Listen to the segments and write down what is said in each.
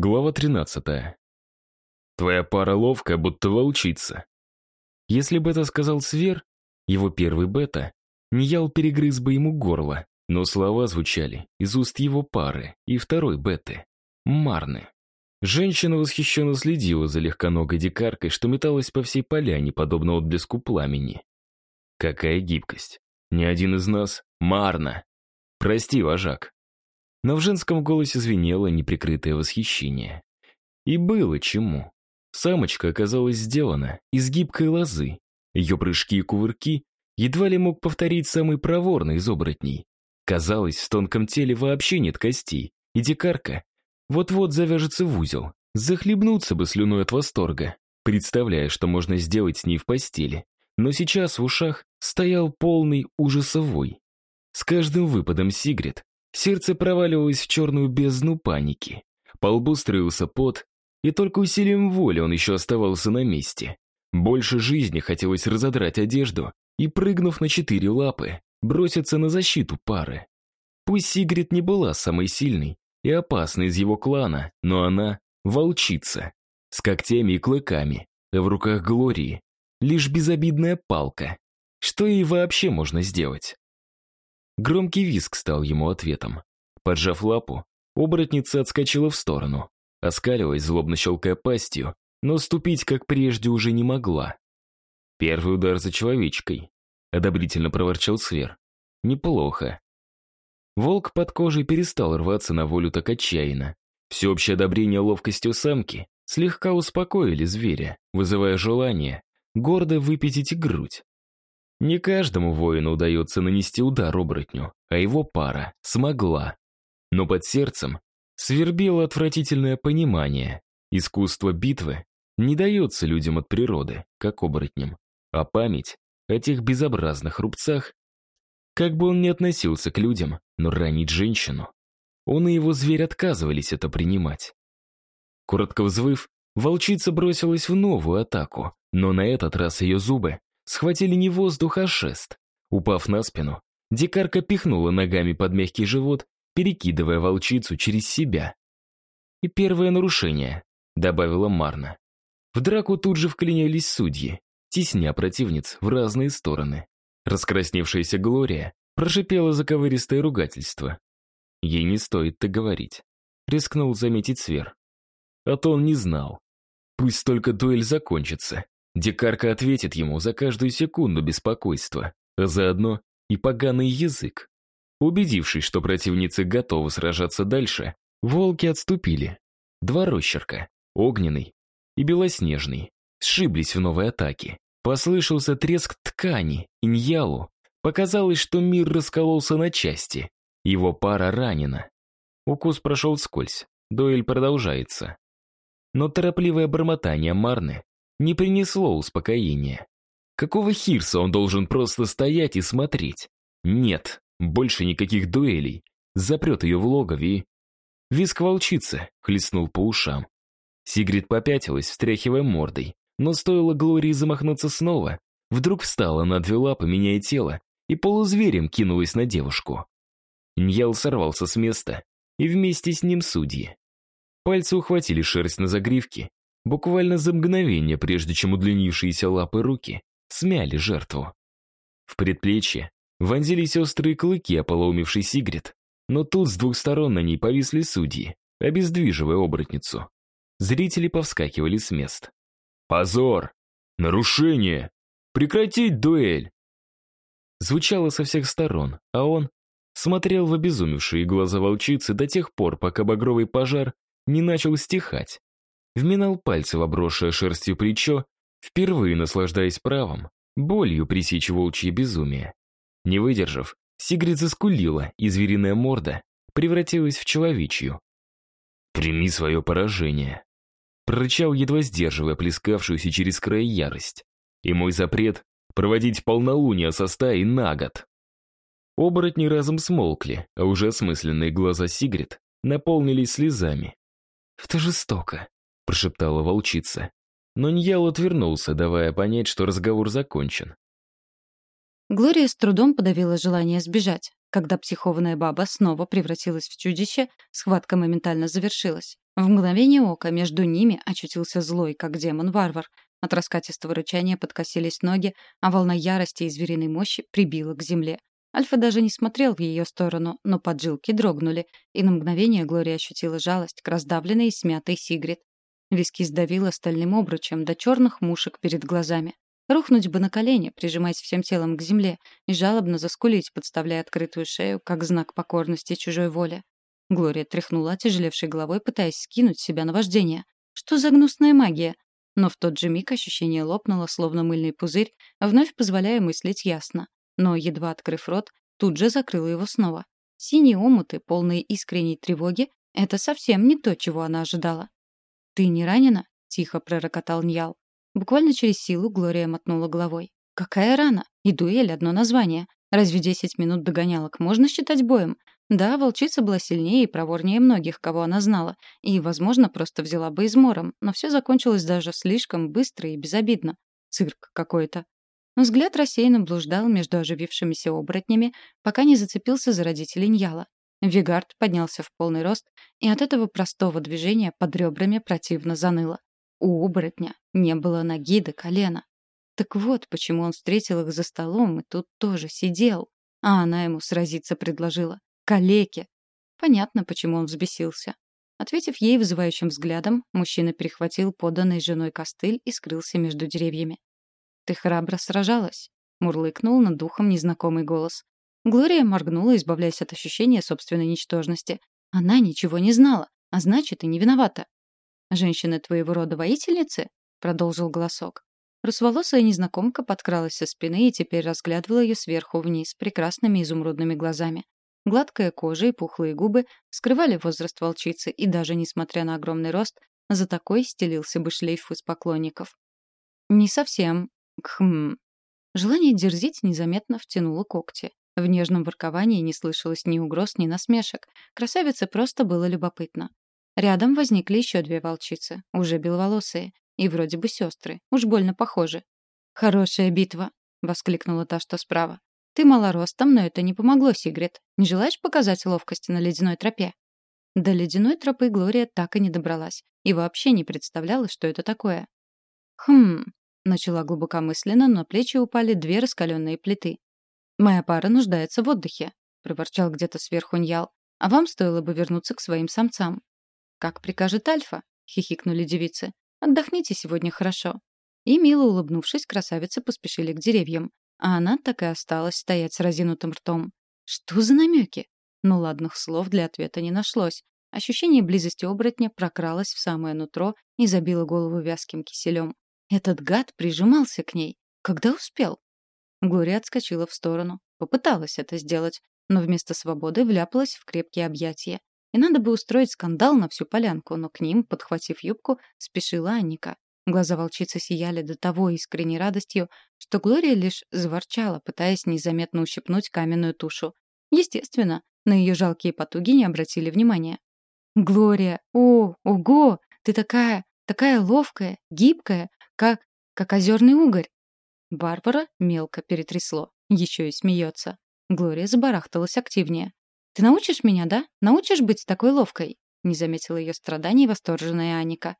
Глава 13. Твоя пара ловкая, будто волчица. Если бы это сказал Свер, его первый бета, Ньял перегрыз бы ему горло, но слова звучали из уст его пары и второй беты, Марны. Женщина восхищенно следила за легконогой дикаркой, что металась по всей поляне, подобно отблеску пламени. Какая гибкость. Ни один из нас — Марна. Прости, вожак. Но в женском голосе звенело неприкрытое восхищение. И было чему. Самочка оказалась сделана из гибкой лозы. Ее прыжки и кувырки едва ли мог повторить самый проворный из оборотней. Казалось, в тонком теле вообще нет костей, и дикарка вот-вот завяжется в узел, захлебнуться бы слюной от восторга, представляя, что можно сделать с ней в постели. Но сейчас в ушах стоял полный ужасовой. С каждым выпадом Сигрид Сердце проваливалось в черную бездну паники. По лбу строился пот, и только усилием воли он еще оставался на месте. Больше жизни хотелось разодрать одежду и, прыгнув на четыре лапы, броситься на защиту пары. Пусть Сигрид не была самой сильной и опасной из его клана, но она — волчица, с когтями и клыками, а в руках Глории лишь безобидная палка. Что ей вообще можно сделать? Громкий визг стал ему ответом. Поджав лапу, оборотница отскочила в сторону, оскаливаясь, злобно щелкая пастью, но ступить, как прежде, уже не могла. Первый удар за человечкой. Одобрительно проворчал Свер. Неплохо. Волк под кожей перестал рваться на волю так отчаянно. Всеобщее одобрение ловкостью самки слегка успокоили зверя, вызывая желание гордо выпятить грудь. Не каждому воину удается нанести удар оборотню, а его пара смогла. Но под сердцем свербело отвратительное понимание. Искусство битвы не дается людям от природы, как оборотням, а память о тех безобразных рубцах, как бы он ни относился к людям, но ранить женщину, он и его зверь отказывались это принимать. Коротко взвыв, волчица бросилась в новую атаку, но на этот раз ее зубы схватили не воздух, а шест. Упав на спину, дикарка пихнула ногами под мягкий живот, перекидывая волчицу через себя. «И первое нарушение», — добавила Марна. В драку тут же вклинились судьи, тесня противниц в разные стороны. Раскрасневшаяся Глория прошипела заковыристое ругательство. Ей не стоит так говорить. Рискнул заметить Свер. А то он не знал. Пусть только дуэль закончится, Дикарка ответит ему за каждую секунду беспокойства, а заодно и поганый язык. Убедившись, что противницы готовы сражаться дальше, волки отступили. Два рощерка, огненный и белоснежный, сшиблись в новой атаке. Послышался треск ткани, иньялу. Показалось, что мир раскололся на части. Его пара ранена. Укус прошел скользь. Дуэль продолжается. Но торопливое бормотание Марны не принесло успокоения. Какого хирса он должен просто стоять и смотреть? Нет, больше никаких дуэлей. Запрет ее в логове и... Виск волчицы хлестнул по ушам. Сигрид попятилась, встряхивая мордой. Но стоило Глории замахнуться снова, вдруг встала на две лапы, меняя тело, и полузверем кинулась на девушку. Ньял сорвался с места, и вместе с ним судьи. Пальцы ухватили шерсть на загривке буквально за мгновение, прежде чем удлинившиеся лапы руки смяли жертву. В предплечье вонзились острые клыки, ополоумевший Сигрид, но тут с двух сторон на ней повисли судьи, обездвиживая оборотницу. Зрители повскакивали с мест. «Позор! Нарушение! Прекратить дуэль!» Звучало со всех сторон, а он смотрел в обезумевшие глаза волчицы до тех пор, пока багровый пожар не начал стихать вминал пальцы в обросшее шерстью плечо, впервые наслаждаясь правом, болью пресечь волчье безумие. Не выдержав, Сигрид заскулила, и звериная морда превратилась в человечью. «Прими свое поражение», — прорычал, едва сдерживая плескавшуюся через край ярость. «И мой запрет — проводить полнолуние со стаей на год». Оборотни разом смолкли, а уже осмысленные глаза Сигрид наполнились слезами. «Это жестоко», прошептала волчица. Но Ньял отвернулся, давая понять, что разговор закончен. Глория с трудом подавила желание сбежать. Когда психованная баба снова превратилась в чудище, схватка моментально завершилась. В мгновение ока между ними очутился злой, как демон-варвар. От раскатистого рычания подкосились ноги, а волна ярости и звериной мощи прибила к земле. Альфа даже не смотрел в ее сторону, но поджилки дрогнули, и на мгновение Глория ощутила жалость к раздавленной и смятой Сигрид. Виски сдавило стальным обручем до черных мушек перед глазами. Рухнуть бы на колени, прижимаясь всем телом к земле, и жалобно заскулить, подставляя открытую шею, как знак покорности чужой воле. Глория тряхнула тяжелевшей головой, пытаясь скинуть себя на вождение. Что за гнусная магия? Но в тот же миг ощущение лопнуло, словно мыльный пузырь, вновь позволяя мыслить ясно. Но, едва открыв рот, тут же закрыла его снова. Синие омуты, полные искренней тревоги, это совсем не то, чего она ожидала. «Ты не ранена?» — тихо пророкотал Ньял. Буквально через силу Глория мотнула головой. «Какая рана? И дуэль — одно название. Разве десять минут догонялок можно считать боем? Да, волчица была сильнее и проворнее многих, кого она знала, и, возможно, просто взяла бы измором, но все закончилось даже слишком быстро и безобидно. Цирк какой-то. Взгляд рассеянно блуждал между оживившимися оборотнями, пока не зацепился за родителей Ньяла. Вигард поднялся в полный рост, и от этого простого движения под ребрами противно заныло. У оборотня не было ноги до колена. Так вот, почему он встретил их за столом и тут тоже сидел. А она ему сразиться предложила. Калеке. Понятно, почему он взбесился. Ответив ей вызывающим взглядом, мужчина перехватил поданный женой костыль и скрылся между деревьями. «Ты храбро сражалась», — мурлыкнул над духом незнакомый голос. Глория моргнула, избавляясь от ощущения собственной ничтожности. Она ничего не знала, а значит, и не виновата. «Женщины твоего рода воительницы?» — продолжил голосок. Русволосая незнакомка подкралась со спины и теперь разглядывала ее сверху вниз прекрасными изумрудными глазами. Гладкая кожа и пухлые губы скрывали возраст волчицы, и даже несмотря на огромный рост, за такой стелился бы шлейф из поклонников. «Не совсем. Кхм». Желание дерзить незаметно втянуло когти. В нежном ворковании не слышалось ни угроз, ни насмешек. Красавице просто было любопытно. Рядом возникли еще две волчицы, уже беловолосые, и вроде бы сестры, уж больно похожи. «Хорошая битва!» — воскликнула та, что справа. «Ты малоростом, но это не помогло, Сигрид. Не желаешь показать ловкость на ледяной тропе?» До ледяной тропы Глория так и не добралась и вообще не представляла, что это такое. «Хм...» — начала глубокомысленно, но плечи упали две раскаленные плиты. «Моя пара нуждается в отдыхе», — проворчал где-то сверху Ньял. «А вам стоило бы вернуться к своим самцам». «Как прикажет Альфа», — хихикнули девицы. «Отдохните сегодня хорошо». И, мило улыбнувшись, красавицы поспешили к деревьям а она так и осталась стоять с разинутым ртом. Что за намеки? Но ладных слов для ответа не нашлось. Ощущение близости оборотня прокралось в самое нутро и забило голову вязким киселем. Этот гад прижимался к ней. Когда успел? Глория отскочила в сторону. Попыталась это сделать, но вместо свободы вляпалась в крепкие объятия. И надо бы устроить скандал на всю полянку, но к ним, подхватив юбку, спешила Анника. Глаза волчицы сияли до того искренней радостью, что Глория лишь заворчала, пытаясь незаметно ущипнуть каменную тушу. Естественно, на ее жалкие потуги не обратили внимания. «Глория! О, ого! Ты такая, такая ловкая, гибкая, как, как озерный угорь!» Барбара мелко перетрясло. Еще и смеется. Глория забарахталась активнее. «Ты научишь меня, да? Научишь быть такой ловкой?» Не заметила ее страданий восторженная Аника.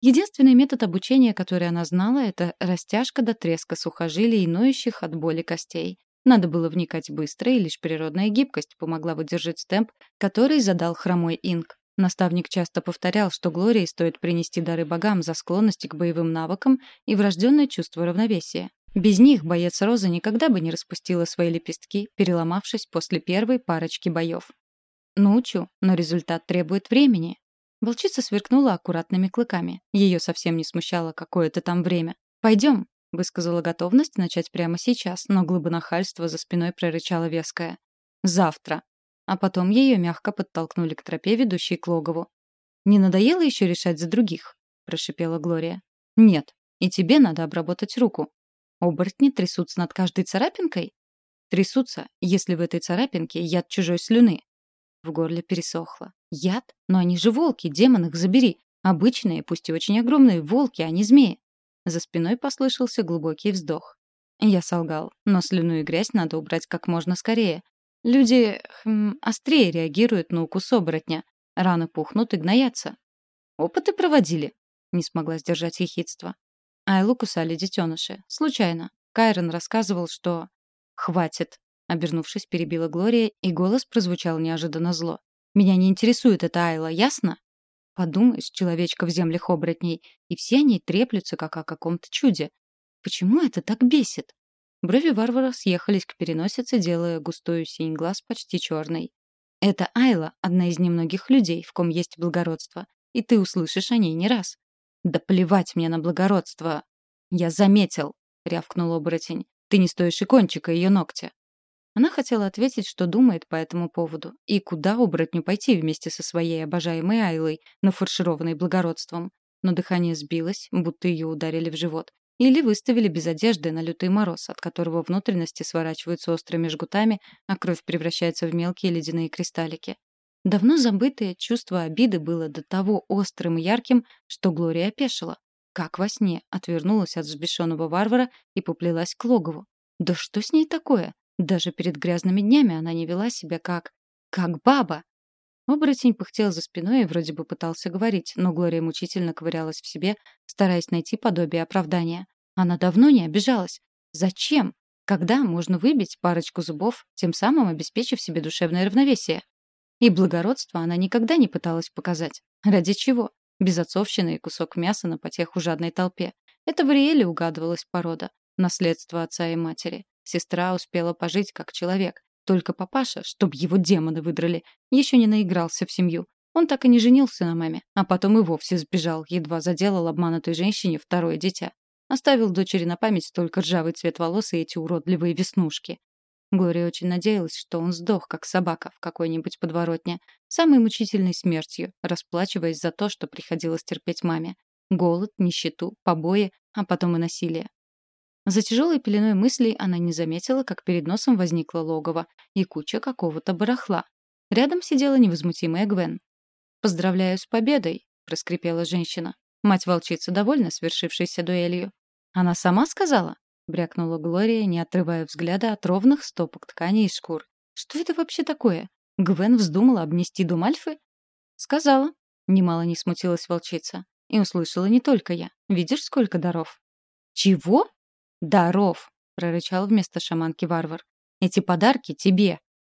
Единственный метод обучения, который она знала, это растяжка до треска сухожилий и ноющих от боли костей. Надо было вникать быстро, и лишь природная гибкость помогла выдержать темп, который задал хромой инк. Наставник часто повторял, что Глории стоит принести дары богам за склонность к боевым навыкам и врожденное чувство равновесия. Без них боец Роза никогда бы не распустила свои лепестки, переломавшись после первой парочки боев. Научу, но результат требует времени. Волчица сверкнула аккуратными клыками. Ее совсем не смущало какое-то там время. «Пойдем», — высказала готовность начать прямо сейчас, но глубонахальство за спиной прорычала веская. «Завтра». А потом ее мягко подтолкнули к тропе, ведущей к логову. «Не надоело еще решать за других?» — прошипела Глория. «Нет. И тебе надо обработать руку. Оборотни трясутся над каждой царапинкой?» «Трясутся, если в этой царапинке яд чужой слюны». В горле пересохло. Яд? Но они же волки, демон их забери. Обычные, пусть и очень огромные, волки, а не змеи. За спиной послышался глубокий вздох. Я солгал, но слюну и грязь надо убрать как можно скорее. Люди хм, острее реагируют на укус оборотня. Раны пухнут и гноятся. Опыты проводили?» Не смогла сдержать ехидство. Айлу кусали детеныши. Случайно. Кайрон рассказывал, что... «Хватит!» Обернувшись, перебила Глория, и голос прозвучал неожиданно зло. «Меня не интересует эта Айла, ясно?» Подумаешь, человечка в землях оборотней, и все они треплются, как о каком-то чуде. Почему это так бесит? Брови варвара съехались к переносице, делая густую синь глаз почти черной. Это Айла — одна из немногих людей, в ком есть благородство, и ты услышишь о ней не раз. Да плевать мне на благородство. Я заметил, — рявкнул оборотень. Ты не стоишь и кончика ее ногтя. Она хотела ответить, что думает по этому поводу, и куда оборотню пойти вместе со своей обожаемой Айлой, нафаршированной благородством. Но дыхание сбилось, будто ее ударили в живот, или выставили без одежды на лютый мороз, от которого внутренности сворачиваются острыми жгутами, а кровь превращается в мелкие ледяные кристаллики. Давно забытое чувство обиды было до того острым и ярким, что Глория опешила. Как во сне, отвернулась от взбешенного варвара и поплелась к логову. Да что с ней такое? Даже перед грязными днями она не вела себя как... как баба. Оборотень пыхтел за спиной и вроде бы пытался говорить, но Глория мучительно ковырялась в себе, стараясь найти подобие оправдания. Она давно не обижалась. Зачем? Когда можно выбить парочку зубов, тем самым обеспечив себе душевное равновесие? И благородство она никогда не пыталась показать. Ради чего? Безотцовщина и кусок мяса на потеху жадной толпе. Это в Риэле угадывалась порода. Наследство отца и матери. Сестра успела пожить как человек. Только папаша, чтоб его демоны выдрали, еще не наигрался в семью. Он так и не женился на маме, а потом и вовсе сбежал, едва заделал обманутой женщине второе дитя. Оставил дочери на память только ржавый цвет волос и эти уродливые веснушки. Глория очень надеялась, что он сдох, как собака в какой-нибудь подворотне, самой мучительной смертью, расплачиваясь за то, что приходилось терпеть маме. Голод, нищету, побои, а потом и насилие. За тяжелой пеленой мыслей она не заметила, как перед носом возникло логово и куча какого-то барахла. Рядом сидела невозмутимая Гвен. «Поздравляю с победой», — проскрипела женщина. Мать-волчица довольна свершившейся дуэлью. «Она сама сказала?» — брякнула Глория, не отрывая взгляда от ровных стопок ткани и шкур. «Что это вообще такое? Гвен вздумала обнести дом Альфы?» «Сказала», — немало не смутилась волчица. И услышала не только я. «Видишь, сколько даров?» «Чего?» «Даров!» — прорычал вместо шаманки варвар. «Эти подарки тебе!»